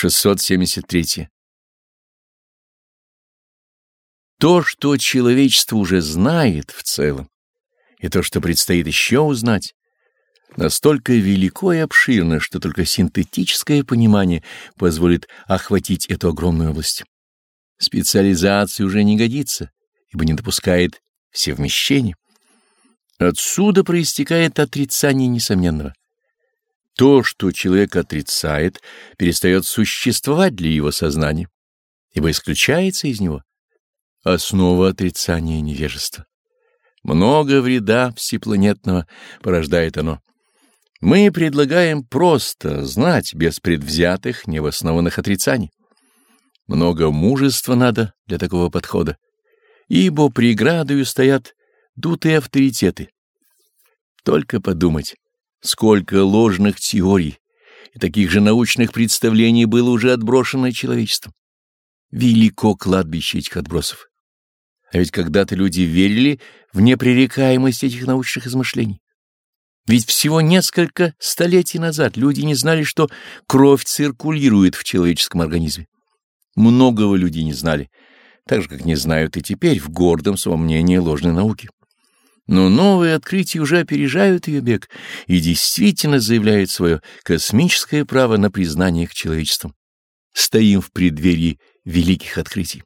673. То, что человечество уже знает в целом, и то, что предстоит еще узнать, настолько велико и обширно, что только синтетическое понимание позволит охватить эту огромную область. Специализация уже не годится, ибо не допускает всевмещения. Отсюда проистекает отрицание несомненного. То, что человек отрицает, перестает существовать для его сознания, ибо исключается из него. Основа отрицания — невежества. Много вреда всепланетного порождает оно. Мы предлагаем просто знать, без предвзятых, невоснованных отрицаний. Много мужества надо для такого подхода, ибо преградою стоят дутые авторитеты. Только подумать, сколько ложных теорий и таких же научных представлений было уже отброшено человечеством. Велико кладбище этих отбросов. А ведь когда-то люди верили в непререкаемость этих научных измышлений. Ведь всего несколько столетий назад люди не знали, что кровь циркулирует в человеческом организме. Многого люди не знали, так же, как не знают и теперь в гордом своем мнении ложной науки. Но новые открытия уже опережают ее бег и действительно заявляют свое космическое право на признание к человечеству. Стоим в преддверии великих открытий.